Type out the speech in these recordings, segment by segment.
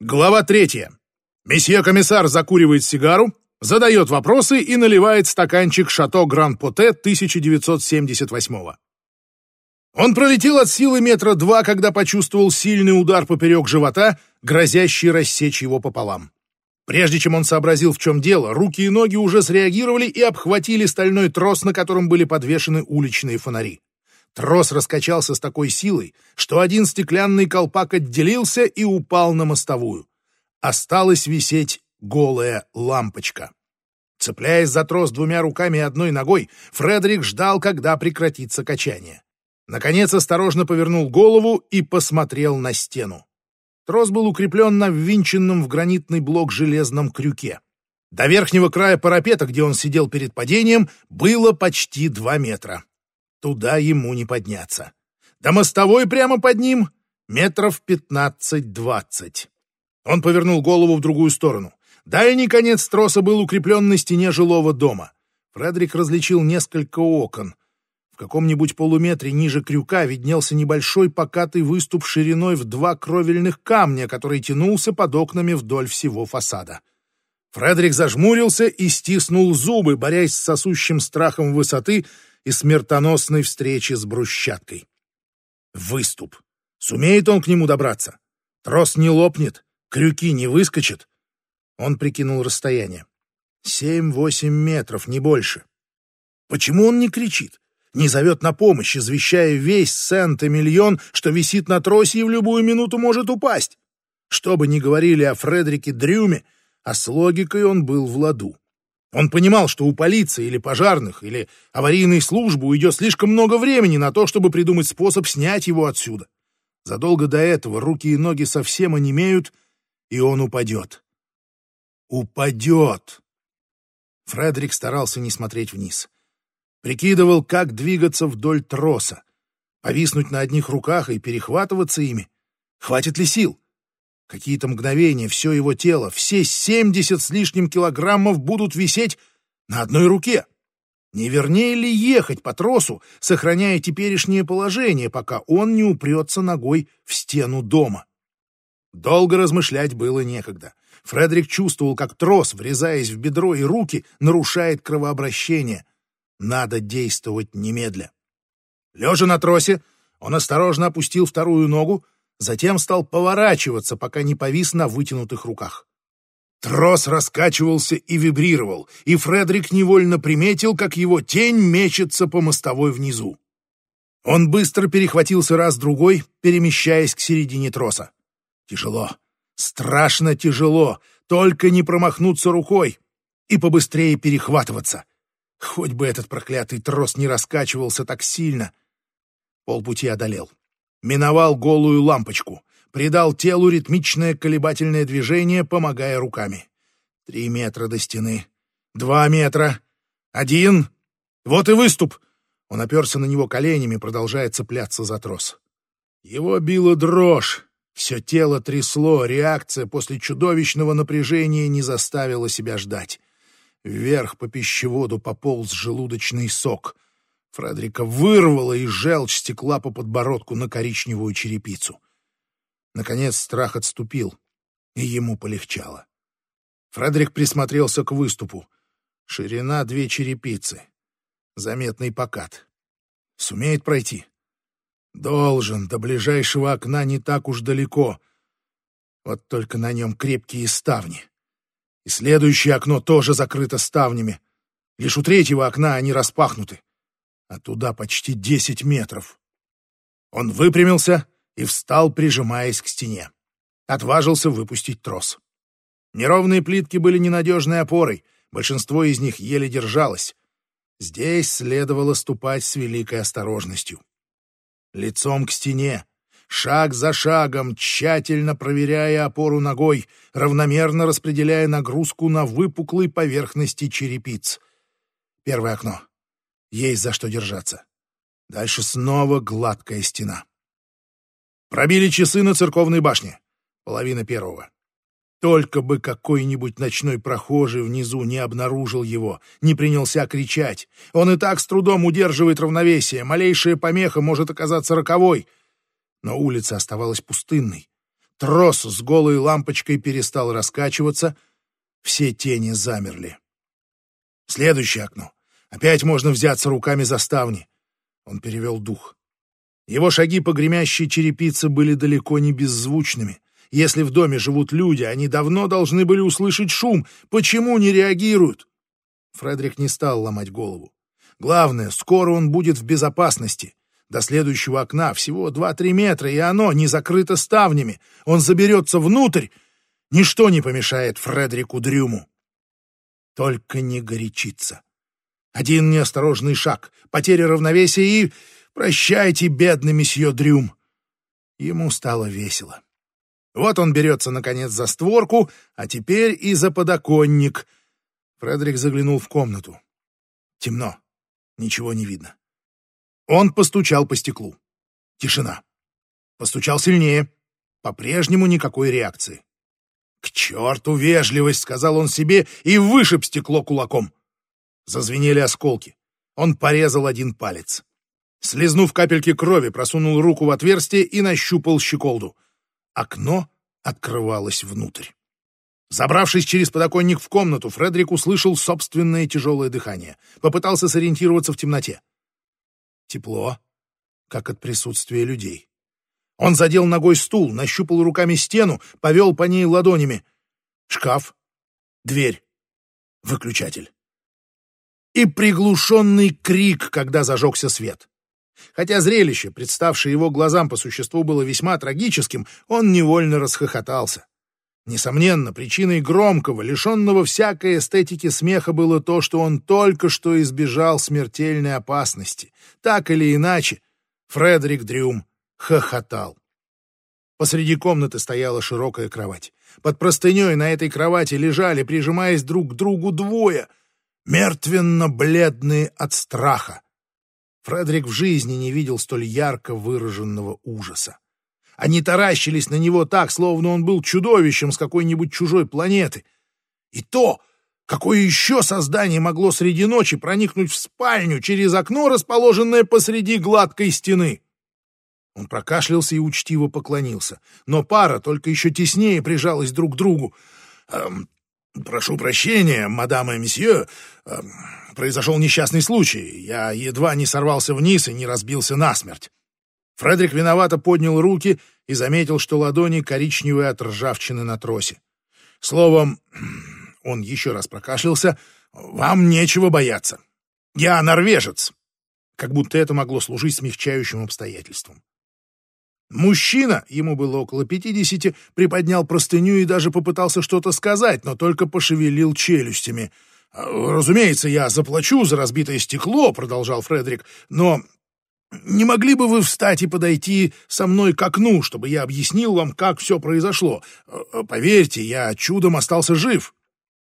Глава третья. Месье комиссар закуривает сигару, задает вопросы и наливает стаканчик «Шато Гран-Поте» 1978-го. Он пролетел от силы метра два, когда почувствовал сильный удар поперек живота, грозящий рассечь его пополам. Прежде чем он сообразил, в чем дело, руки и ноги уже среагировали и обхватили стальной трос, на котором были подвешены уличные фонари. Трос раскачался с такой силой, что один стеклянный колпак отделился и упал на мостовую. Осталась висеть голая лампочка. Цепляясь за трос двумя руками и одной ногой, Фредерик ждал, когда прекратится качание. Наконец осторожно повернул голову и посмотрел на стену. Трос был укреплен на ввинченном в гранитный блок железном крюке. До верхнего края парапета, где он сидел перед падением, было почти два метра. Туда ему не подняться. До мостовой прямо под ним метров пятнадцать-двадцать. Он повернул голову в другую сторону. Дальний конец троса был укреплен на стене жилого дома. Фредерик различил несколько окон. В каком-нибудь полуметре ниже крюка виднелся небольшой покатый выступ шириной в два кровельных камня, который тянулся под окнами вдоль всего фасада. Фредерик зажмурился и стиснул зубы, борясь с сосущим страхом высоты и смертоносной встречи с брусчаткой. Выступ. Сумеет он к нему добраться? Трос не лопнет, крюки не выскочат. Он прикинул расстояние. Семь-восемь метров, не больше. Почему он не кричит? Не зовет на помощь, извещая весь Сент-Эмильон, что висит на тросе и в любую минуту может упасть? Что бы ни говорили о Фредерике Дрюме, а с логикой он был в ладу. Он понимал, что у полиции или пожарных, или аварийной службы уйдет слишком много времени на то, чтобы придумать способ снять его отсюда. Задолго до этого руки и ноги совсем онемеют, и он упадет. Упадет! Фредерик старался не смотреть вниз. Прикидывал, как двигаться вдоль троса. Повиснуть на одних руках и перехватываться ими. Хватит ли сил? Какие-то мгновения все его тело, все семьдесят с лишним килограммов будут висеть на одной руке. Не вернее ли ехать по тросу, сохраняя теперешнее положение, пока он не упрется ногой в стену дома? Долго размышлять было некогда. Фредерик чувствовал, как трос, врезаясь в бедро и руки, нарушает кровообращение. Надо действовать немедля. Лежа на тросе, он осторожно опустил вторую ногу, затем стал поворачиваться, пока не повис на вытянутых руках. Трос раскачивался и вибрировал, и Фредерик невольно приметил, как его тень мечется по мостовой внизу. Он быстро перехватился раз-другой, перемещаясь к середине троса. Тяжело, страшно тяжело, только не промахнуться рукой и побыстрее перехватываться. Хоть бы этот проклятый трос не раскачивался так сильно. Полпути одолел миновал голую лампочку, придал телу ритмичное колебательное движение, помогая руками. Три метра до стены, два метра, один. Вот и выступ. Он оперся на него коленями, продолжая цепляться за трос. Его била дрожь. Все тело трясло, реакция после чудовищного напряжения не заставила себя ждать. Вверх по пищеводу пополз желудочный сок. Фредерика вырвало, и желчь стекла по подбородку на коричневую черепицу. Наконец страх отступил, и ему полегчало. Фредерик присмотрелся к выступу. Ширина две черепицы. Заметный покат. Сумеет пройти? Должен, до ближайшего окна не так уж далеко. Вот только на нем крепкие ставни. И следующее окно тоже закрыто ставнями. Лишь у третьего окна они распахнуты а туда почти десять метров. Он выпрямился и встал, прижимаясь к стене. Отважился выпустить трос. Неровные плитки были ненадежной опорой, большинство из них еле держалось. Здесь следовало ступать с великой осторожностью. Лицом к стене, шаг за шагом, тщательно проверяя опору ногой, равномерно распределяя нагрузку на выпуклой поверхности черепиц. Первое окно. Есть за что держаться. Дальше снова гладкая стена. Пробили часы на церковной башне. Половина первого. Только бы какой-нибудь ночной прохожий внизу не обнаружил его, не принялся кричать. Он и так с трудом удерживает равновесие, малейшая помеха может оказаться роковой. Но улица оставалась пустынной. Трос с голой лампочкой перестал раскачиваться, все тени замерли. Следующее окно. Опять можно взяться руками за ставни. Он перевел дух. Его шаги по гремящей черепице были далеко не беззвучными. Если в доме живут люди, они давно должны были услышать шум. Почему не реагируют? Фредерик не стал ломать голову. Главное, скоро он будет в безопасности. До следующего окна всего два-три метра, и оно не закрыто ставнями. Он заберется внутрь. Ничто не помешает Фредерику Дрюму. Только не горячиться. Один неосторожный шаг, потеря равновесия и... Прощайте, бедный месье Дрюм. Ему стало весело. Вот он берется, наконец, за створку, а теперь и за подоконник. Фредерик заглянул в комнату. Темно. Ничего не видно. Он постучал по стеклу. Тишина. Постучал сильнее. По-прежнему никакой реакции. «К черту вежливость!» — сказал он себе и вышиб стекло кулаком. Зазвенели осколки. Он порезал один палец. Слизнув капельки крови, просунул руку в отверстие и нащупал щеколду. Окно открывалось внутрь. Забравшись через подоконник в комнату, Фредерик услышал собственное тяжелое дыхание. Попытался сориентироваться в темноте. Тепло, как от присутствия людей. Он задел ногой стул, нащупал руками стену, повел по ней ладонями. Шкаф, дверь, выключатель. И приглушенный крик, когда зажегся свет. Хотя зрелище, представшее его глазам по существу, было весьма трагическим, он невольно расхохотался. Несомненно, причиной громкого, лишенного всякой эстетики смеха было то, что он только что избежал смертельной опасности. Так или иначе, Фредерик Дрюм хохотал. Посреди комнаты стояла широкая кровать. Под простыней на этой кровати лежали, прижимаясь друг к другу, двое, мертвенно-бледные от страха. Фредерик в жизни не видел столь ярко выраженного ужаса. Они таращились на него так, словно он был чудовищем с какой-нибудь чужой планеты. И то, какое еще создание могло среди ночи проникнуть в спальню через окно, расположенное посреди гладкой стены. Он прокашлялся и учтиво поклонился, но пара только еще теснее прижалась друг к другу. «Эм, «Прошу прощения, мадам и месье, эм, произошел несчастный случай. Я едва не сорвался вниз и не разбился насмерть. Фредерик виновато поднял руки и заметил, что ладони коричневые от ржавчины на тросе. Словом, он еще раз прокашлялся, «Вам нечего бояться. Я норвежец». Как будто это могло служить смягчающим обстоятельством. Мужчина, ему было около пятидесяти, приподнял простыню и даже попытался что-то сказать, но только пошевелил челюстями. «Разумеется, я заплачу за разбитое стекло», — продолжал Фредерик, «но не могли бы вы встать и подойти со мной к окну, чтобы я объяснил вам, как все произошло? Э, э, поверьте, я чудом остался жив».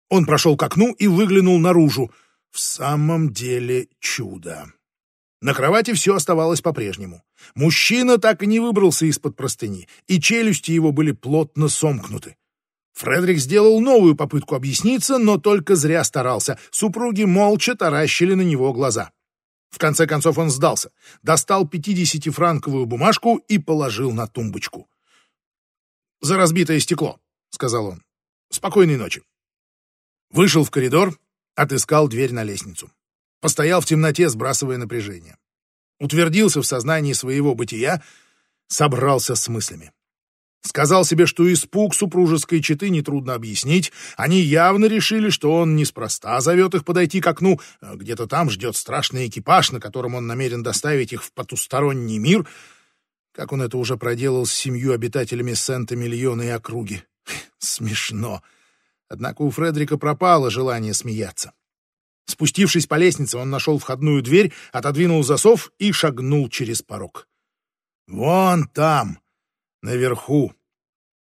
Он прошел к окну и выглянул наружу. В самом деле чудо. На кровати все оставалось по-прежнему. Мужчина так и не выбрался из-под простыни, и челюсти его были плотно сомкнуты. Фредерик сделал новую попытку объясниться, но только зря старался. Супруги молча таращили на него глаза. В конце концов он сдался, достал пятидесятифранковую бумажку и положил на тумбочку. «За разбитое стекло», — сказал он. «Спокойной ночи». Вышел в коридор, отыскал дверь на лестницу. Постоял в темноте, сбрасывая напряжение. Утвердился в сознании своего бытия, собрался с мыслями. Сказал себе, что испуг супружеской четы нетрудно объяснить. Они явно решили, что он неспроста зовет их подойти к окну. Где-то там ждет страшный экипаж, на котором он намерен доставить их в потусторонний мир. Как он это уже проделал с семью обитателями Сента-Миллиона и округи. Смешно. Однако у Фредерика пропало желание смеяться. Спустившись по лестнице, он нашел входную дверь, отодвинул засов и шагнул через порог. «Вон там!» наверху.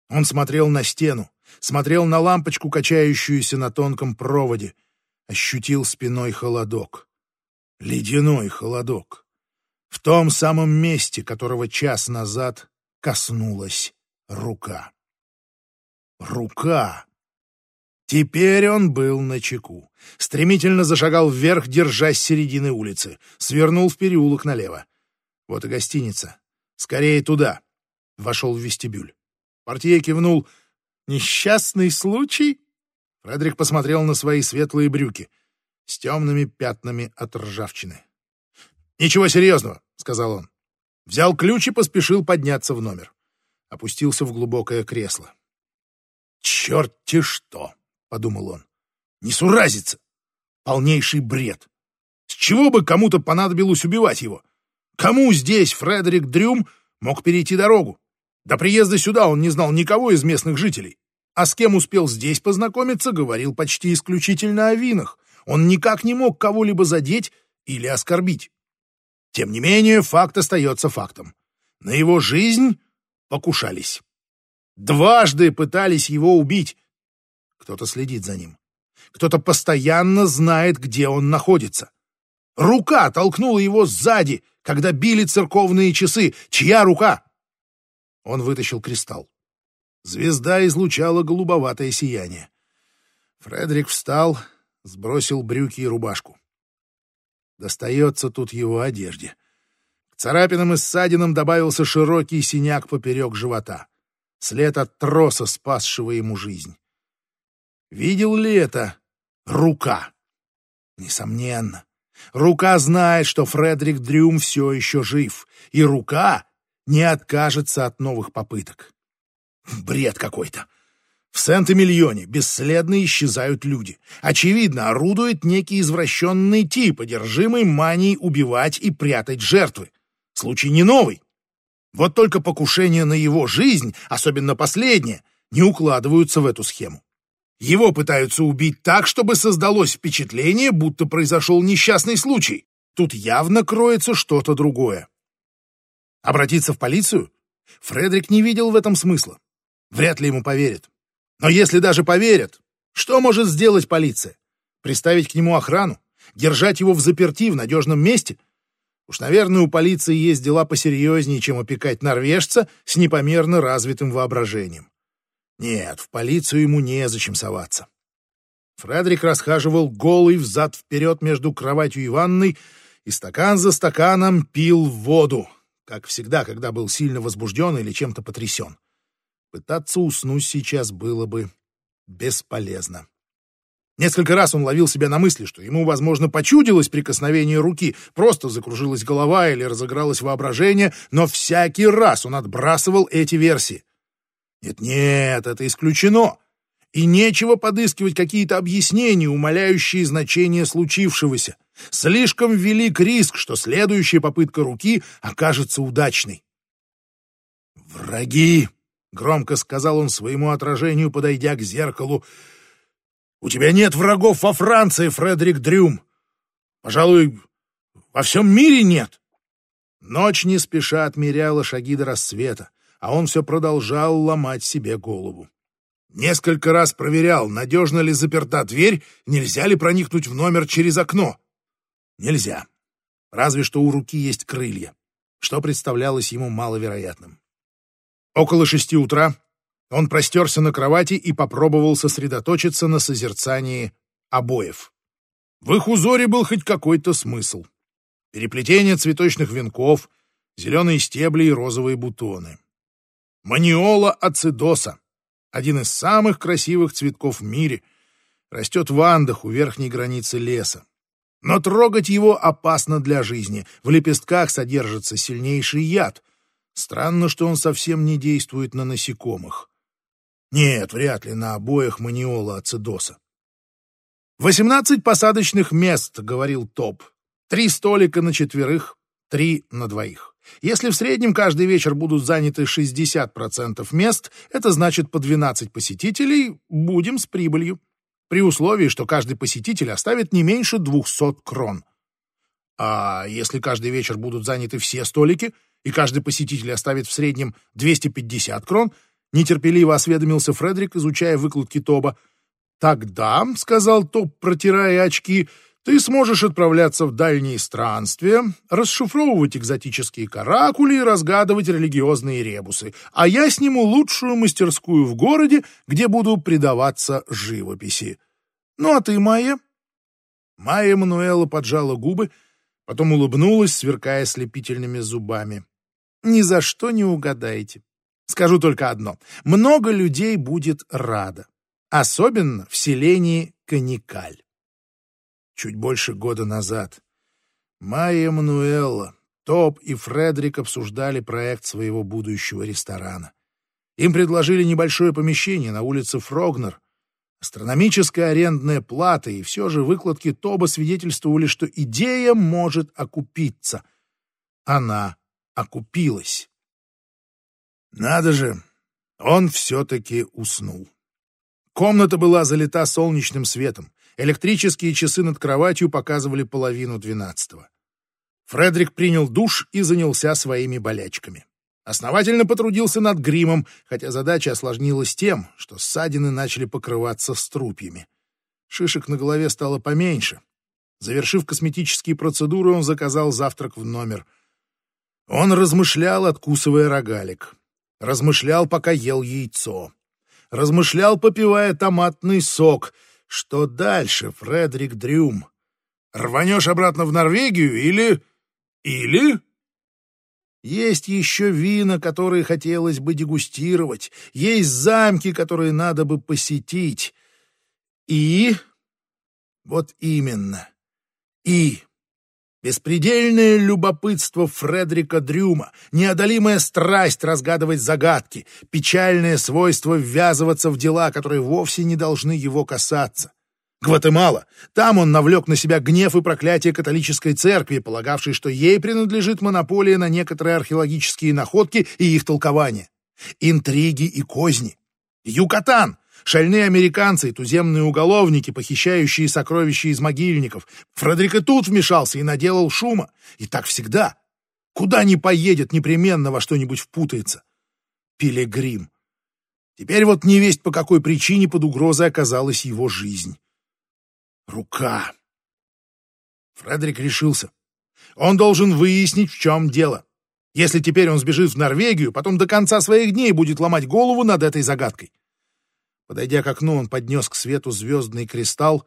Он смотрел на стену, смотрел на лампочку, качающуюся на тонком проводе, ощутил спиной холодок. Ледяной холодок. В том самом месте, которого час назад коснулась рука. Рука! Теперь он был на чеку. Стремительно зашагал вверх, держась середины улицы. Свернул в переулок налево. Вот и гостиница. Скорее туда вошел в вестибюль. Портье кивнул. «Несчастный случай?» Фредерик посмотрел на свои светлые брюки с темными пятнами от ржавчины. «Ничего серьезного», — сказал он. Взял ключ и поспешил подняться в номер. Опустился в глубокое кресло. «Черт-те что!» — подумал он. «Несуразица! Полнейший бред! С чего бы кому-то понадобилось убивать его? Кому здесь Фредерик Дрюм мог перейти дорогу? До приезда сюда он не знал никого из местных жителей. А с кем успел здесь познакомиться, говорил почти исключительно о винах. Он никак не мог кого-либо задеть или оскорбить. Тем не менее, факт остается фактом. На его жизнь покушались. Дважды пытались его убить. Кто-то следит за ним. Кто-то постоянно знает, где он находится. Рука толкнула его сзади, когда били церковные часы. Чья рука? Он вытащил кристалл. Звезда излучала голубоватое сияние. Фредерик встал, сбросил брюки и рубашку. Достается тут его одежде. К царапинам и ссадинам добавился широкий синяк поперек живота. След от троса, спасшего ему жизнь. Видел ли это рука? Несомненно. Рука знает, что Фредерик Дрюм все еще жив, и рука не откажется от новых попыток. Бред какой-то. В Сент-Эмильоне бесследно исчезают люди. Очевидно, орудует некий извращенный тип, одержимый манией убивать и прятать жертвы. Случай не новый. Вот только покушения на его жизнь, особенно последнее, не укладываются в эту схему. Его пытаются убить так, чтобы создалось впечатление, будто произошел несчастный случай. Тут явно кроется что-то другое. Обратиться в полицию? Фредерик не видел в этом смысла. Вряд ли ему поверят. Но если даже поверят, что может сделать полиция? Приставить к нему охрану? Держать его в заперти в надежном месте? Уж, наверное, у полиции есть дела посерьезнее, чем опекать норвежца с непомерно развитым воображением. Нет, в полицию ему незачем соваться. Фредерик расхаживал голый взад-вперед между кроватью и ванной и стакан за стаканом пил воду, как всегда, когда был сильно возбужден или чем-то потрясен. Пытаться уснуть сейчас было бы бесполезно. Несколько раз он ловил себя на мысли, что ему, возможно, почудилось прикосновение руки, просто закружилась голова или разыгралось воображение, но всякий раз он отбрасывал эти версии. Нет-нет, это исключено. И нечего подыскивать какие-то объяснения, умаляющие значение случившегося. Слишком велик риск, что следующая попытка руки окажется удачной. «Враги!» — громко сказал он своему отражению, подойдя к зеркалу. «У тебя нет врагов во Франции, Фредерик Дрюм. Пожалуй, во всем мире нет». Ночь не спеша отмеряла шаги до рассвета, а он все продолжал ломать себе голову. Несколько раз проверял, надежно ли заперта дверь, нельзя ли проникнуть в номер через окно. Нельзя. Разве что у руки есть крылья, что представлялось ему маловероятным. Около шести утра он простерся на кровати и попробовал сосредоточиться на созерцании обоев. В их узоре был хоть какой-то смысл. Переплетение цветочных венков, зеленые стебли и розовые бутоны. Маниола ацидоса, один из самых красивых цветков в мире, растет в Андах у верхней границы леса. Но трогать его опасно для жизни. В лепестках содержится сильнейший яд, Странно, что он совсем не действует на насекомых. Нет, вряд ли на обоих маниола ацидоса. «Восемнадцать посадочных мест», — говорил Топ. «Три столика на четверых, три на двоих. Если в среднем каждый вечер будут заняты 60% мест, это значит по 12 посетителей, будем с прибылью. При условии, что каждый посетитель оставит не меньше 200 крон. А если каждый вечер будут заняты все столики — и каждый посетитель оставит в среднем 250 крон, нетерпеливо осведомился Фредерик, изучая выкладки Тоба. «Тогда», — сказал Тоб, протирая очки, — «ты сможешь отправляться в дальние странствия, расшифровывать экзотические каракули и разгадывать религиозные ребусы, а я сниму лучшую мастерскую в городе, где буду предаваться живописи. Ну а ты, Майя?» Майя Мануэла поджала губы, потом улыбнулась, сверкая слепительными зубами. Ни за что не угадаете. Скажу только одно. Много людей будет рада. Особенно в селении Каникаль. Чуть больше года назад Майя Мануэлла, Топ и Фредерик обсуждали проект своего будущего ресторана. Им предложили небольшое помещение на улице Фрогнер, астрономическая арендная плата, и все же выкладки Тоба свидетельствовали, что идея может окупиться. Она окупилась. Надо же, он все-таки уснул. Комната была залита солнечным светом. Электрические часы над кроватью показывали половину двенадцатого. Фредерик принял душ и занялся своими болячками. Основательно потрудился над гримом, хотя задача осложнилась тем, что ссадины начали покрываться струпьями. Шишек на голове стало поменьше. Завершив косметические процедуры, он заказал завтрак в номер. Он размышлял, откусывая рогалик. Размышлял, пока ел яйцо. Размышлял, попивая томатный сок. Что дальше, Фредерик Дрюм? Рванешь обратно в Норвегию или... или... Есть еще вина, которые хотелось бы дегустировать. Есть замки, которые надо бы посетить. И... Вот именно. И... Беспредельное любопытство Фредерика Дрюма, неодолимая страсть разгадывать загадки, печальное свойство ввязываться в дела, которые вовсе не должны его касаться. Гватемала. Там он навлек на себя гнев и проклятие католической церкви, полагавшей, что ей принадлежит монополия на некоторые археологические находки и их толкования. Интриги и козни. Юкатан. Шальные американцы и туземные уголовники, похищающие сокровища из могильников. Фредерик и тут вмешался и наделал шума. И так всегда. Куда ни поедет, непременно во что-нибудь впутается. Пилигрим. Теперь вот невесть по какой причине под угрозой оказалась его жизнь. Рука. Фредерик решился. Он должен выяснить, в чем дело. Если теперь он сбежит в Норвегию, потом до конца своих дней будет ломать голову над этой загадкой. Подойдя к окну, он поднес к свету звездный кристалл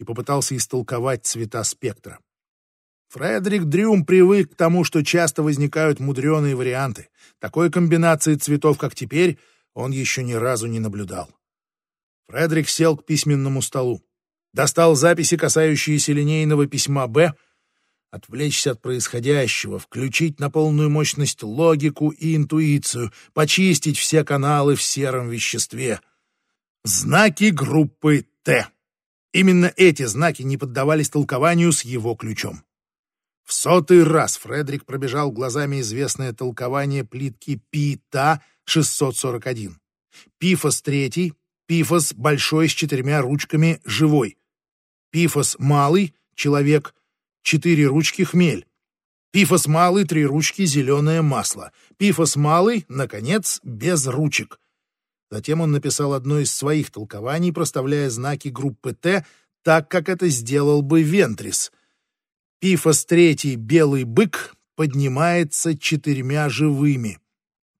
и попытался истолковать цвета спектра. Фредерик Дрюм привык к тому, что часто возникают мудреные варианты. Такой комбинации цветов, как теперь, он еще ни разу не наблюдал. Фредерик сел к письменному столу. Достал записи, касающиеся линейного письма «Б», отвлечься от происходящего, включить на полную мощность логику и интуицию, почистить все каналы в сером веществе — Знаки группы Т. Именно эти знаки не поддавались толкованию с его ключом. В сотый раз Фредерик пробежал глазами известное толкование плитки Пита-641. Пифос третий, Пифос большой с четырьмя ручками живой. Пифос малый, человек, четыре ручки хмель. Пифос малый, три ручки, зеленое масло. Пифос малый, наконец, без ручек. Затем он написал одно из своих толкований, проставляя знаки группы Т, так как это сделал бы Вентрис. Пифос третий белый бык поднимается четырьмя живыми.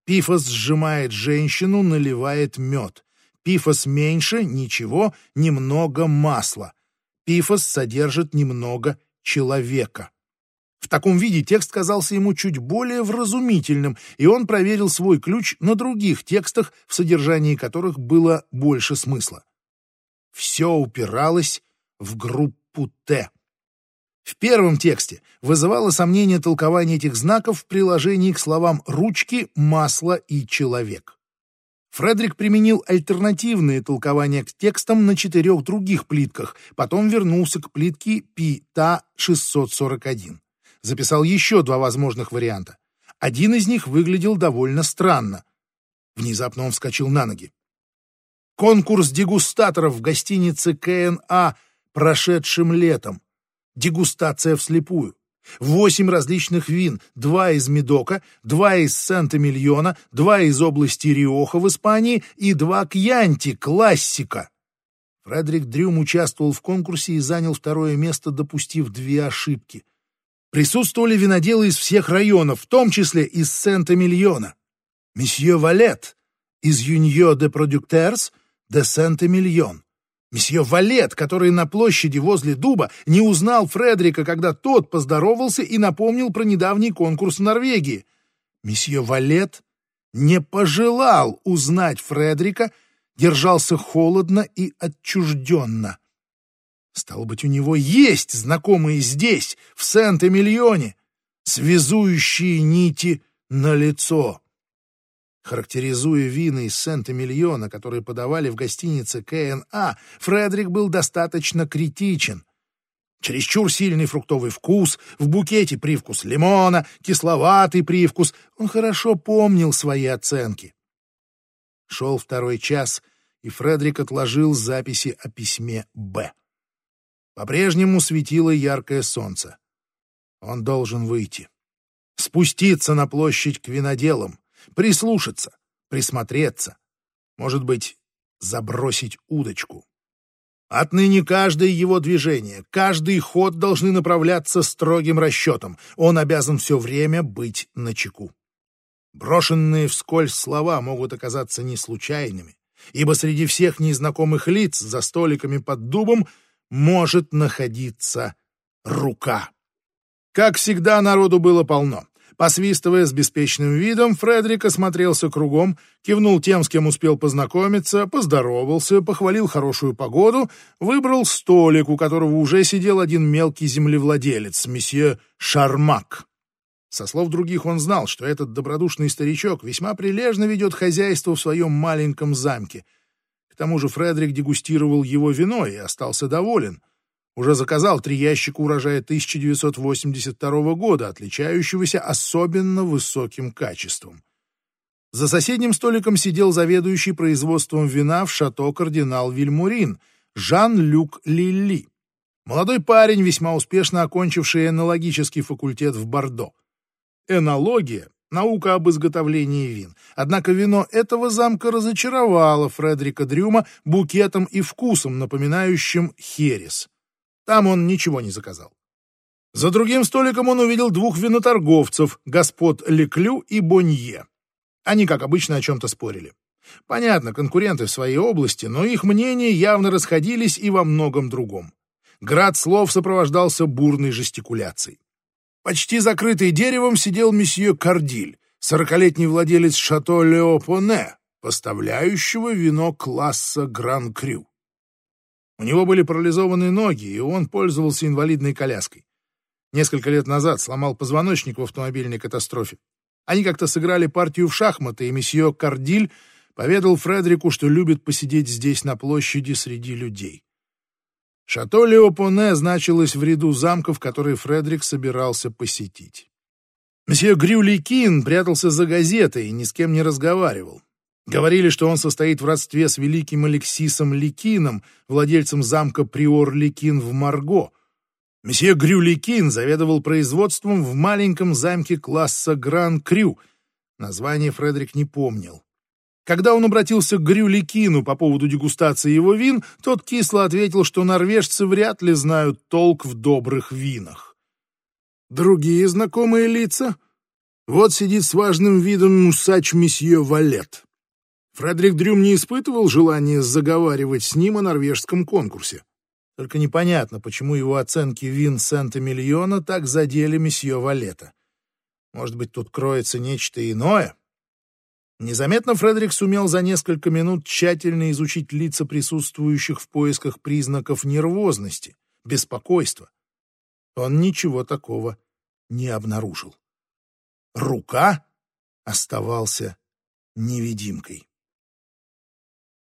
Пифос сжимает женщину, наливает мед. Пифос меньше — ничего, немного масла. Пифос содержит немного человека. В таком виде текст казался ему чуть более вразумительным, и он проверил свой ключ на других текстах, в содержании которых было больше смысла. Все упиралось в группу Т. В первом тексте вызывало сомнение толкование этих знаков в приложении к словам «ручки», «масло» и «человек». Фредерик применил альтернативные толкования к текстам на четырех других плитках, потом вернулся к плитке Пи-Та-641 записал еще два возможных варианта. Один из них выглядел довольно странно. Внезапно он вскочил на ноги. Конкурс дегустаторов в гостинице КНА прошедшим летом. Дегустация вслепую. Восемь различных вин, два из Медока, два из Санта-Мильона, два из области Риоха в Испании и два Кьянти, классика. Фредерик Дрюм участвовал в конкурсе и занял второе место, допустив две ошибки. Присутствовали виноделы из всех районов, в том числе из Сент-Эмильона. Месье Валет из Юньо де Продюктерс де Сент-Эмильон. Месье Валет, который на площади возле дуба не узнал Фредерика, когда тот поздоровался и напомнил про недавний конкурс в Норвегии. Месье Валет не пожелал узнать Фредрика, держался холодно и отчужденно. Стало быть, у него есть знакомые здесь, в Сент-Эмильоне, связующие нити на лицо. Характеризуя вина из Сент-Эмильона, которые подавали в гостинице КНА, Фредерик был достаточно критичен. Чересчур сильный фруктовый вкус, в букете привкус лимона, кисловатый привкус. Он хорошо помнил свои оценки. Шел второй час, и Фредерик отложил записи о письме «Б». По-прежнему светило яркое солнце. Он должен выйти. Спуститься на площадь к виноделам, прислушаться, присмотреться. Может быть, забросить удочку. Отныне каждое его движение, каждый ход должны направляться строгим расчетом. Он обязан все время быть начеку. Брошенные вскользь слова могут оказаться не случайными, ибо среди всех незнакомых лиц за столиками под дубом может находиться рука. Как всегда, народу было полно. Посвистывая с беспечным видом, Фредерик осмотрелся кругом, кивнул тем, с кем успел познакомиться, поздоровался, похвалил хорошую погоду, выбрал столик, у которого уже сидел один мелкий землевладелец, месье Шармак. Со слов других он знал, что этот добродушный старичок весьма прилежно ведет хозяйство в своем маленьком замке. К тому же Фредерик дегустировал его вино и остался доволен — уже заказал три ящика урожая 1982 года, отличающегося особенно высоким качеством. За соседним столиком сидел заведующий производством вина в шато кардинал Вильмурин, Жан-Люк Лилли. Молодой парень, весьма успешно окончивший энологический факультет в Бордо. Энология — наука об изготовлении вин. Однако вино этого замка разочаровало Фредерика Дрюма букетом и вкусом, напоминающим херес. Там он ничего не заказал. За другим столиком он увидел двух виноторговцев, господ Леклю и Бонье. Они, как обычно, о чем-то спорили. Понятно, конкуренты в своей области, но их мнения явно расходились и во многом другом. Град слов сопровождался бурной жестикуляцией. Почти закрытый деревом сидел месье Кардиль, сорокалетний владелец шато Леопоне, поставляющего вино класса Гран-Крю. У него были парализованные ноги, и он пользовался инвалидной коляской. Несколько лет назад сломал позвоночник в автомобильной катастрофе. Они как-то сыграли партию в шахматы, и месье Кардиль поведал Фредерику, что любит посидеть здесь на площади среди людей. Шато Леопоне значилось в ряду замков, которые Фредерик собирался посетить. Месье Грюликин прятался за газетой и ни с кем не разговаривал. Говорили, что он состоит в родстве с великим Алексисом Ликином, владельцем замка Приор Ликин в Марго. Месье Грю Ликин заведовал производством в маленьком замке класса Гран-Крю. Название Фредерик не помнил. Когда он обратился к Грю Ликину по поводу дегустации его вин, тот кисло ответил, что норвежцы вряд ли знают толк в добрых винах. Другие знакомые лица? Вот сидит с важным видом усач месье Валет. Фредерик Дрюм не испытывал желания заговаривать с ним о норвежском конкурсе. Только непонятно, почему его оценки вин Сента-Миллиона так задели месье Валета. Может быть, тут кроется нечто иное? Незаметно Фредерик сумел за несколько минут тщательно изучить лица присутствующих в поисках признаков нервозности, беспокойства. Он ничего такого не обнаружил. Рука оставался невидимкой.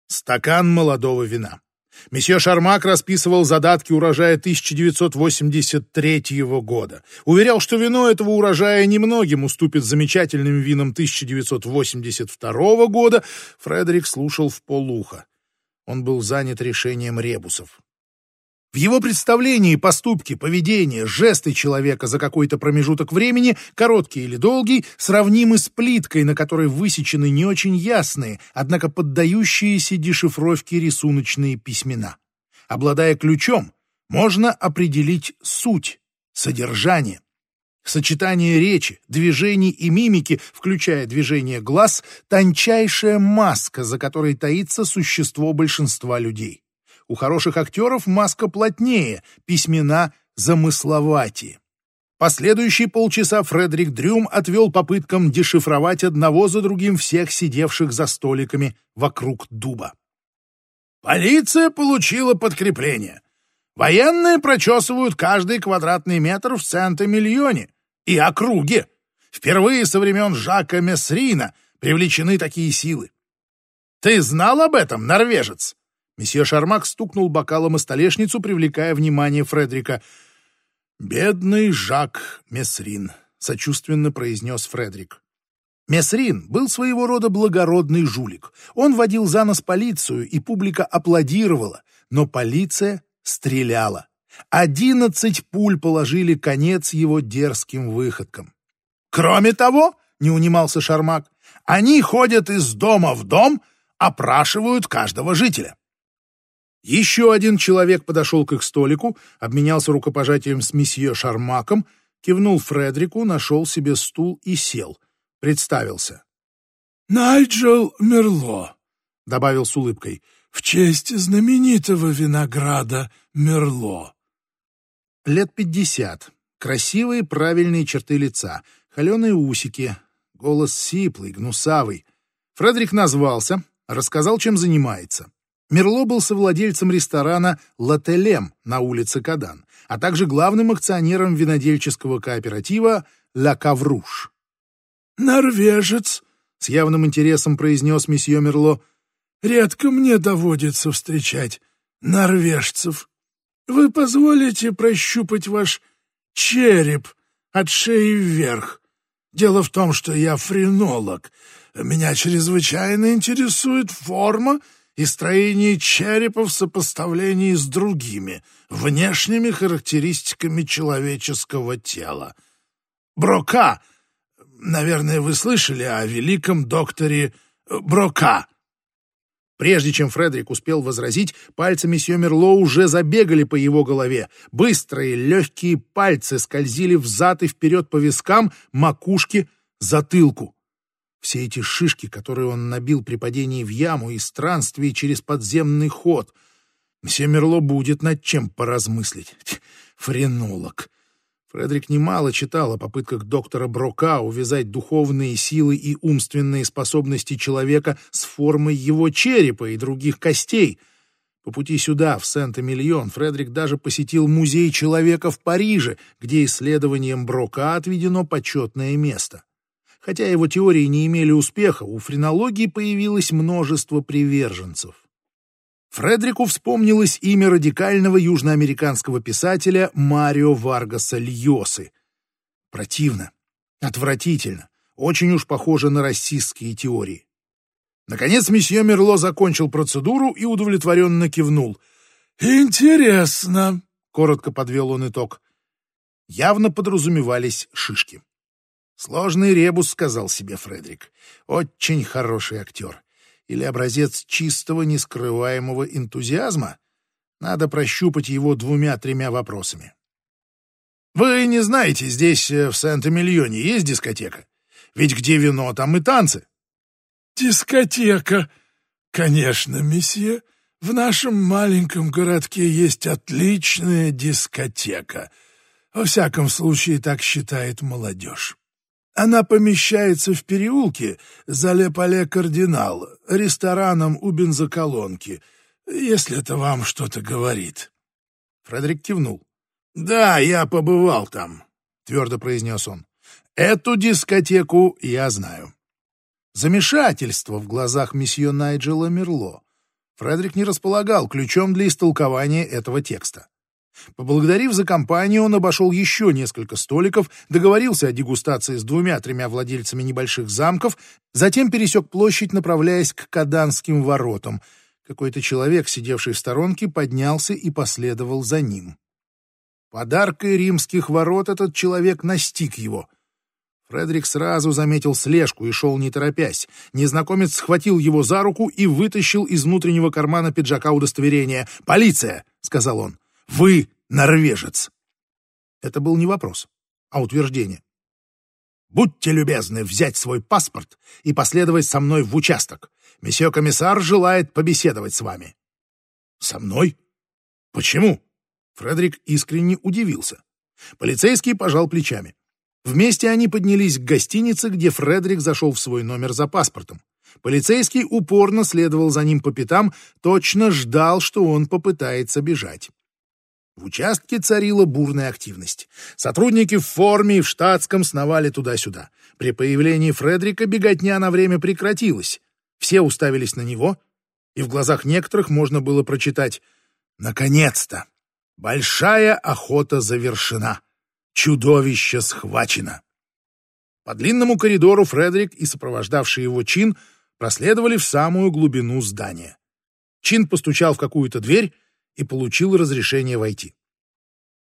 Стакан молодого вина. Месье Шармак расписывал задатки урожая 1983 года. Уверял, что вино этого урожая немногим уступит замечательным винам 1982 года. Фредерик слушал в полуха. Он был занят решением ребусов. В его представлении поступки, поведение, жесты человека за какой-то промежуток времени, короткий или долгий, сравнимы с плиткой, на которой высечены не очень ясные, однако поддающиеся дешифровке рисуночные письмена. Обладая ключом, можно определить суть, содержание. Сочетание речи, движений и мимики, включая движение глаз, тончайшая маска, за которой таится существо большинства людей. У хороших актеров маска плотнее, письмена замысловатее. Последующие полчаса Фредерик Дрюм отвел попыткам дешифровать одного за другим всех сидевших за столиками вокруг дуба. Полиция получила подкрепление. Военные прочесывают каждый квадратный метр в Цента-Миллионе и округе. Впервые со времен Жака Месрина привлечены такие силы. Ты знал об этом, норвежец? Месье Шармак стукнул бокалом о столешницу, привлекая внимание Фредрика. «Бедный Жак Месрин», — сочувственно произнес Фредрик. Месрин был своего рода благородный жулик. Он водил за нос полицию, и публика аплодировала, но полиция стреляла. Одиннадцать пуль положили конец его дерзким выходкам. «Кроме того, — не унимался Шармак, — они ходят из дома в дом, опрашивают каждого жителя. Еще один человек подошел к их столику, обменялся рукопожатием с месье Шармаком, кивнул Фредрику, нашел себе стул и сел. Представился. «Найджел Мерло», — добавил с улыбкой, — «в честь знаменитого винограда Мерло». Лет пятьдесят. Красивые правильные черты лица, холеные усики, голос сиплый, гнусавый. Фредерик назвался, рассказал, чем занимается. Мерло был совладельцем ресторана «Лателем» на улице Кадан, а также главным акционером винодельческого кооператива «Ла Кавруш». «Норвежец», — с явным интересом произнес месье Мерло, — «редко мне доводится встречать норвежцев. Вы позволите прощупать ваш череп от шеи вверх? Дело в том, что я френолог. Меня чрезвычайно интересует форма и строение черепа в сопоставлении с другими внешними характеристиками человеческого тела. Брока, наверное, вы слышали о великом докторе Брока. Прежде чем Фредерик успел возразить, пальцы месье Мерло уже забегали по его голове. Быстрые, легкие пальцы скользили взад и вперед по вискам, макушке, затылку. Все эти шишки, которые он набил при падении в яму и странствии через подземный ход. Мсье Мерло будет над чем поразмыслить. Френолог. Фредерик немало читал о попытках доктора Брока увязать духовные силы и умственные способности человека с формой его черепа и других костей. По пути сюда, в Сент-Эмильон, Фредерик даже посетил музей человека в Париже, где исследованиям Брока отведено почетное место. Хотя его теории не имели успеха, у френологии появилось множество приверженцев. Фредрику вспомнилось имя радикального южноамериканского писателя Марио Варгаса Льосы. Противно, отвратительно, очень уж похоже на расистские теории. Наконец месье Мерло закончил процедуру и удовлетворенно кивнул. «Интересно», — коротко подвел он итог. Явно подразумевались шишки. Сложный ребус, сказал себе Фредерик. Очень хороший актер. Или образец чистого, нескрываемого энтузиазма? Надо прощупать его двумя-тремя вопросами. Вы не знаете, здесь э, в Сент-Эмильоне есть дискотека? Ведь где вино, там и танцы. Дискотека? Конечно, месье. В нашем маленьком городке есть отличная дискотека. Во всяком случае, так считает молодежь. Она помещается в переулке за Ле-Пале Кардинал, рестораном у бензоколонки, если это вам что-то говорит. Фредерик кивнул. «Да, я побывал там», — твердо произнес он. «Эту дискотеку я знаю». Замешательство в глазах месье Найджела Мерло. Фредерик не располагал ключом для истолкования этого текста. Поблагодарив за компанию, он обошел еще несколько столиков, договорился о дегустации с двумя-тремя владельцами небольших замков, затем пересек площадь, направляясь к Каданским воротам. Какой-то человек, сидевший в сторонке, поднялся и последовал за ним. Подаркой римских ворот этот человек настиг его. Фредерик сразу заметил слежку и шел не торопясь. Незнакомец схватил его за руку и вытащил из внутреннего кармана пиджака удостоверение. «Полиция!» — сказал он. Вы норвежец. Это был не вопрос, а утверждение. Будьте любезны взять свой паспорт и последовать со мной в участок. Месье комиссар желает побеседовать с вами. Со мной? Почему? Фредерик искренне удивился. Полицейский пожал плечами. Вместе они поднялись к гостинице, где Фредерик зашел в свой номер за паспортом. Полицейский упорно следовал за ним по пятам, точно ждал, что он попытается бежать. В участке царила бурная активность. Сотрудники в форме и в штатском сновали туда-сюда. При появлении Фредрика беготня на время прекратилась. Все уставились на него, и в глазах некоторых можно было прочитать «Наконец-то! Большая охота завершена! Чудовище схвачено!» По длинному коридору Фредерик и сопровождавший его Чин проследовали в самую глубину здания. Чин постучал в какую-то дверь, и получил разрешение войти.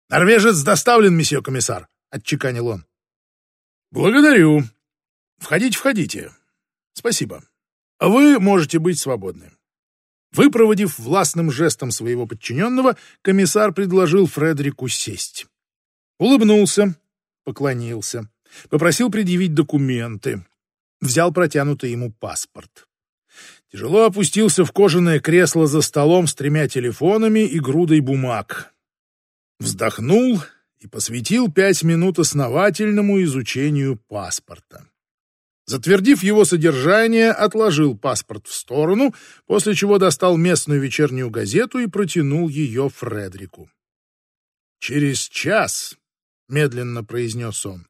«Норвежец доставлен, месье комиссар», — отчеканил он. «Благодарю. Входите, входите. Спасибо. Вы можете быть свободны». Выпроводив властным жестом своего подчиненного, комиссар предложил Фредерику сесть. Улыбнулся, поклонился, попросил предъявить документы, взял протянутый ему паспорт. Тяжело опустился в кожаное кресло за столом с тремя телефонами и грудой бумаг. Вздохнул и посвятил пять минут основательному изучению паспорта. Затвердив его содержание, отложил паспорт в сторону, после чего достал местную вечернюю газету и протянул ее Фредрику. «Через час», — медленно произнес он,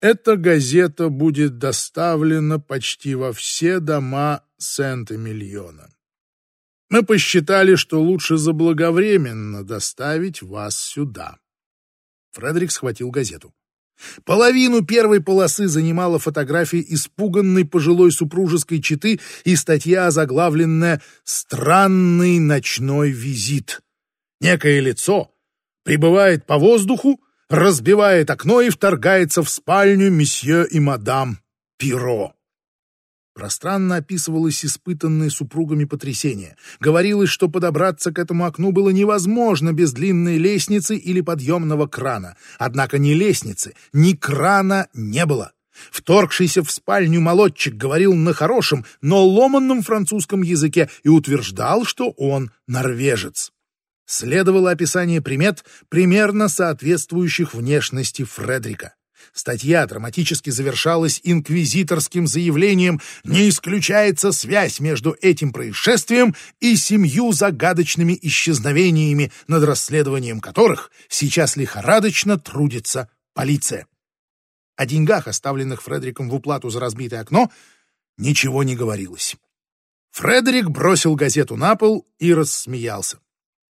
эта газета будет доставлена почти во все дома Сент-Эмильона. Мы посчитали, что лучше заблаговременно доставить вас сюда. Фредерик схватил газету. Половину первой полосы занимала фотография испуганной пожилой супружеской четы и статья, озаглавленная «Странный ночной визит». Некое лицо прибывает по воздуху, разбивает окно и вторгается в спальню месье и мадам Пиро. Пространно описывалось испытанное супругами потрясение. Говорилось, что подобраться к этому окну было невозможно без длинной лестницы или подъемного крана. Однако ни лестницы, ни крана не было. Вторгшийся в спальню молодчик говорил на хорошем, но ломанном французском языке и утверждал, что он норвежец следовало описание примет, примерно соответствующих внешности Фредрика. Статья драматически завершалась инквизиторским заявлением «Не исключается связь между этим происшествием и семью загадочными исчезновениями, над расследованием которых сейчас лихорадочно трудится полиция». О деньгах, оставленных Фредериком в уплату за разбитое окно, ничего не говорилось. Фредерик бросил газету на пол и рассмеялся.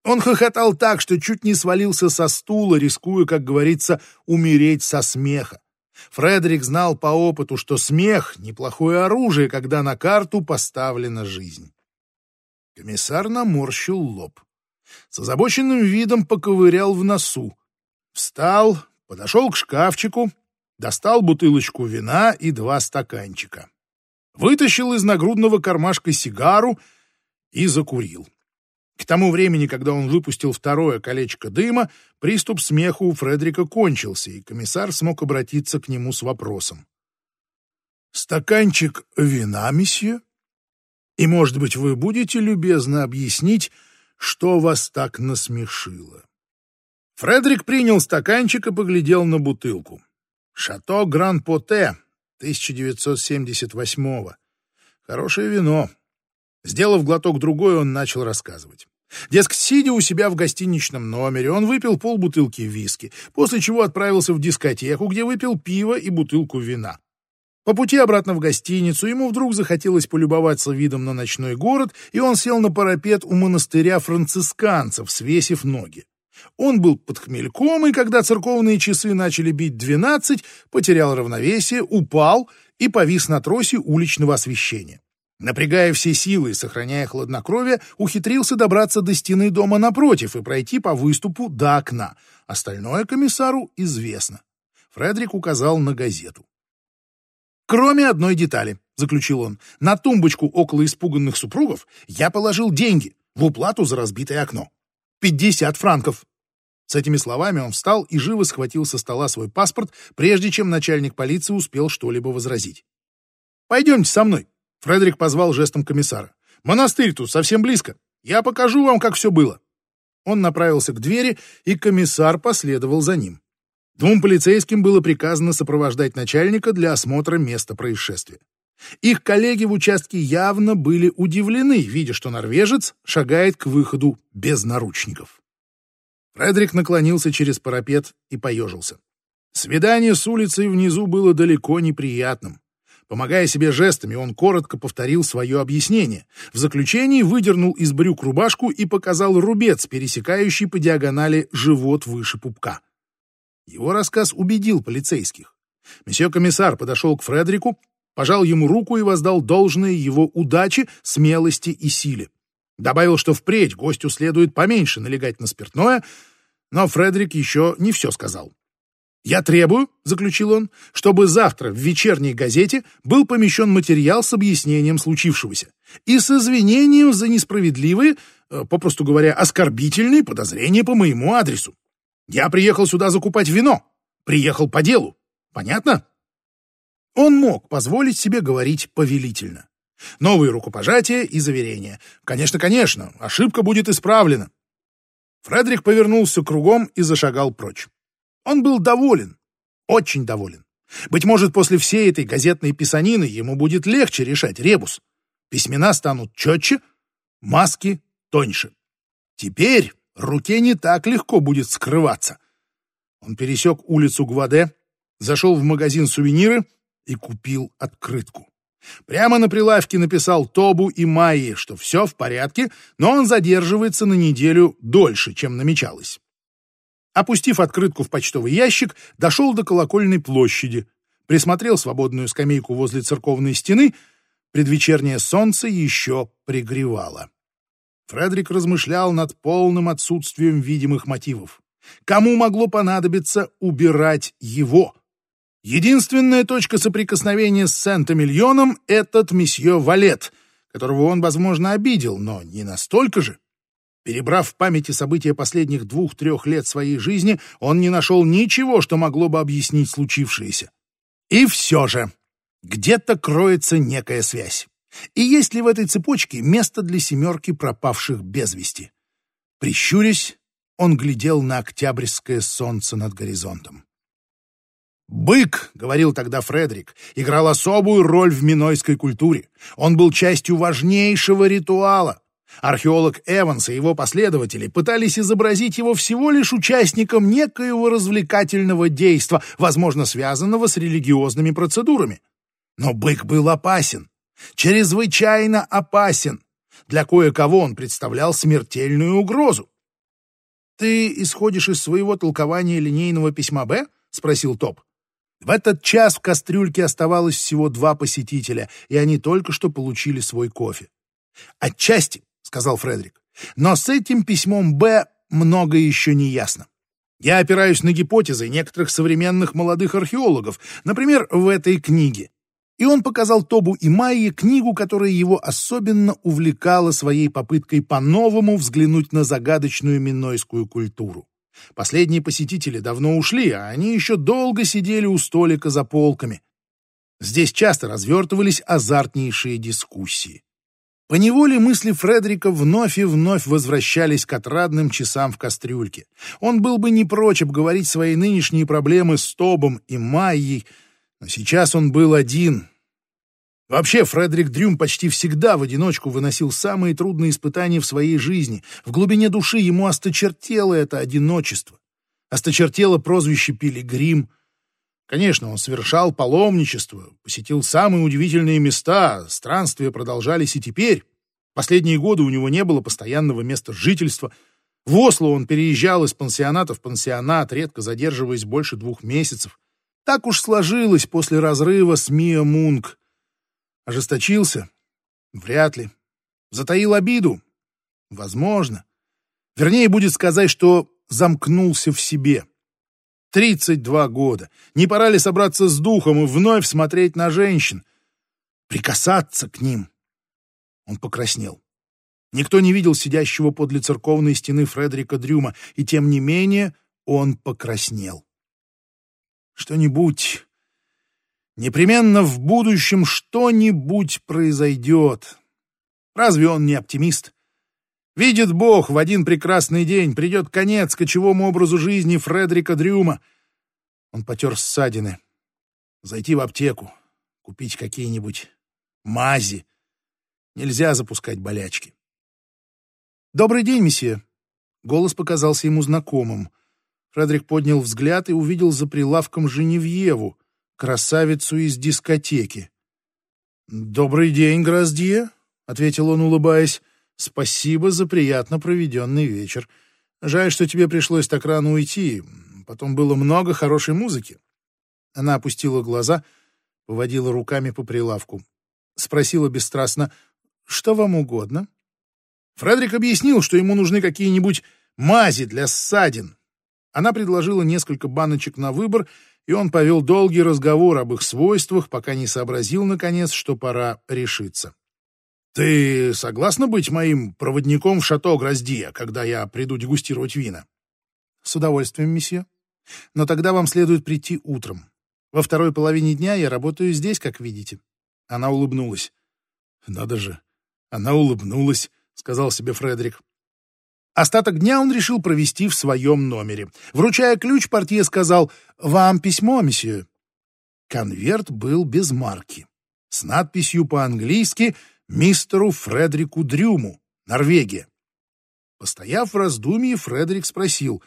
Он хохотал так, что чуть не свалился со стула, рискуя, как говорится, умереть со смеха. Фредерик знал по опыту, что смех — неплохое оружие, когда на карту поставлена жизнь. Комиссар наморщил лоб. С озабоченным видом поковырял в носу. Встал, подошел к шкафчику, достал бутылочку вина и два стаканчика. Вытащил из нагрудного кармашка сигару и закурил. К тому времени, когда он выпустил второе колечко дыма, приступ смеха у Фредерика кончился, и комиссар смог обратиться к нему с вопросом. «Стаканчик вина, месье? И, может быть, вы будете любезно объяснить, что вас так насмешило?» Фредерик принял стаканчик и поглядел на бутылку. «Шато Гран-Поте, 1978-го. Хорошее вино». Сделав глоток другой, он начал рассказывать. Дескать, сидя у себя в гостиничном номере, он выпил полбутылки виски, после чего отправился в дискотеку, где выпил пиво и бутылку вина. По пути обратно в гостиницу ему вдруг захотелось полюбоваться видом на ночной город, и он сел на парапет у монастыря францисканцев, свесив ноги. Он был под хмельком, и когда церковные часы начали бить двенадцать, потерял равновесие, упал и повис на тросе уличного освещения. Напрягая все силы и сохраняя хладнокровие, ухитрился добраться до стены дома напротив и пройти по выступу до окна. Остальное комиссару известно. Фредерик указал на газету. «Кроме одной детали», — заключил он, — «на тумбочку около испуганных супругов я положил деньги в уплату за разбитое окно. Пятьдесят франков». С этими словами он встал и живо схватил со стола свой паспорт, прежде чем начальник полиции успел что-либо возразить. «Пойдемте со мной», Фредерик позвал жестом комиссара. «Монастырь тут совсем близко. Я покажу вам, как все было». Он направился к двери, и комиссар последовал за ним. Двум полицейским было приказано сопровождать начальника для осмотра места происшествия. Их коллеги в участке явно были удивлены, видя, что норвежец шагает к выходу без наручников. Фредерик наклонился через парапет и поежился. Свидание с улицей внизу было далеко неприятным. Помогая себе жестами, он коротко повторил свое объяснение. В заключении выдернул из брюк рубашку и показал рубец, пересекающий по диагонали живот выше пупка. Его рассказ убедил полицейских. Месье комиссар подошел к Фредерику, пожал ему руку и воздал должное его удаче, смелости и силе. Добавил, что впредь гостю следует поменьше налегать на спиртное, но Фредерик еще не все сказал. «Я требую», — заключил он, — «чтобы завтра в вечерней газете был помещен материал с объяснением случившегося и с извинением за несправедливые, э, попросту говоря, оскорбительные подозрения по моему адресу. Я приехал сюда закупать вино, приехал по делу. Понятно?» Он мог позволить себе говорить повелительно. Новые рукопожатия и заверения. Конечно, конечно, ошибка будет исправлена. Фредерик повернулся кругом и зашагал прочь. Он был доволен, очень доволен. Быть может, после всей этой газетной писанины ему будет легче решать ребус. Письмена станут четче, маски тоньше. Теперь руке не так легко будет скрываться. Он пересек улицу Гваде, зашел в магазин сувениры и купил открытку. Прямо на прилавке написал Тобу и Майи, что все в порядке, но он задерживается на неделю дольше, чем намечалось. Опустив открытку в почтовый ящик, дошел до колокольной площади, присмотрел свободную скамейку возле церковной стены, предвечернее солнце еще пригревало. Фредерик размышлял над полным отсутствием видимых мотивов. Кому могло понадобиться убирать его? Единственная точка соприкосновения с Сент-Эмильоном — этот месье Валет, которого он, возможно, обидел, но не настолько же. Перебрав в памяти события последних двух-трех лет своей жизни, он не нашел ничего, что могло бы объяснить случившееся. И все же, где-то кроется некая связь. И есть ли в этой цепочке место для семерки пропавших без вести? Прищурясь, он глядел на октябрьское солнце над горизонтом. «Бык», — говорил тогда Фредерик, — играл особую роль в минойской культуре. Он был частью важнейшего ритуала. Археолог Эванс и его последователи пытались изобразить его всего лишь участником некоего развлекательного действа, возможно, связанного с религиозными процедурами. Но бык был опасен, чрезвычайно опасен. Для кое-кого он представлял смертельную угрозу. «Ты исходишь из своего толкования линейного письма Б?» — спросил Топ. В этот час в кастрюльке оставалось всего два посетителя, и они только что получили свой кофе. «Отчасти», — сказал Фредерик, — «но с этим письмом Б многое еще не ясно. Я опираюсь на гипотезы некоторых современных молодых археологов, например, в этой книге. И он показал Тобу и Майе книгу, которая его особенно увлекала своей попыткой по-новому взглянуть на загадочную минойскую культуру. Последние посетители давно ушли, а они еще долго сидели у столика за полками. Здесь часто развертывались азартнейшие дискуссии. Поневоле мысли Фредерика вновь и вновь возвращались к отрадным часам в кастрюльке. Он был бы не прочь обговорить свои нынешние проблемы с Тобом и Майей, но сейчас он был один, Вообще, Фредерик Дрюм почти всегда в одиночку выносил самые трудные испытания в своей жизни. В глубине души ему осточертело это одиночество. Осточертело прозвище Пилигрим. Конечно, он совершал паломничество, посетил самые удивительные места, странствия продолжались и теперь. Последние годы у него не было постоянного места жительства. В Осло он переезжал из пансионата в пансионат, редко задерживаясь больше двух месяцев. Так уж сложилось после разрыва с Миа Мунг. Ожесточился? Вряд ли. Затаил обиду? Возможно. Вернее, будет сказать, что замкнулся в себе. Тридцать два года. Не пора ли собраться с духом и вновь смотреть на женщин? Прикасаться к ним? Он покраснел. Никто не видел сидящего подле церковной стены Фредерика Дрюма, и тем не менее он покраснел. Что-нибудь Непременно в будущем что-нибудь произойдет. Разве он не оптимист? Видит Бог, в один прекрасный день придет конец кочевому образу жизни Фредерика Дрюма. Он потер ссадины. Зайти в аптеку, купить какие-нибудь мази. Нельзя запускать болячки. «Добрый день, месье!» Голос показался ему знакомым. Фредерик поднял взгляд и увидел за прилавком Женевьеву, красавицу из дискотеки. «Добрый день, Гроздье», — ответил он, улыбаясь. «Спасибо за приятно проведенный вечер. Жаль, что тебе пришлось так рано уйти. Потом было много хорошей музыки». Она опустила глаза, поводила руками по прилавку. Спросила бесстрастно, «Что вам угодно?» Фредерик объяснил, что ему нужны какие-нибудь мази для ссадин. Она предложила несколько баночек на выбор, и он повел долгий разговор об их свойствах, пока не сообразил, наконец, что пора решиться. «Ты согласна быть моим проводником в шато Гроздье, когда я приду дегустировать вина?» «С удовольствием, месье. Но тогда вам следует прийти утром. Во второй половине дня я работаю здесь, как видите». Она улыбнулась. «Надо же, она улыбнулась», — сказал себе Фредерик. Остаток дня он решил провести в своем номере. Вручая ключ, портье сказал «Вам письмо, месье». Конверт был без марки, с надписью по-английски «Мистеру Фредерику Дрюму, Норвегия». Постояв в раздумье, Фредерик спросил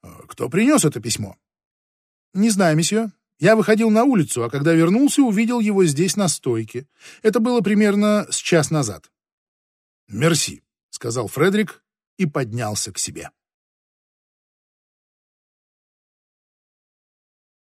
«А «Кто принес это письмо?» «Не знаю, месье. Я выходил на улицу, а когда вернулся, увидел его здесь на стойке. Это было примерно с час назад». «Мерси», — сказал Фредерик и поднялся к себе.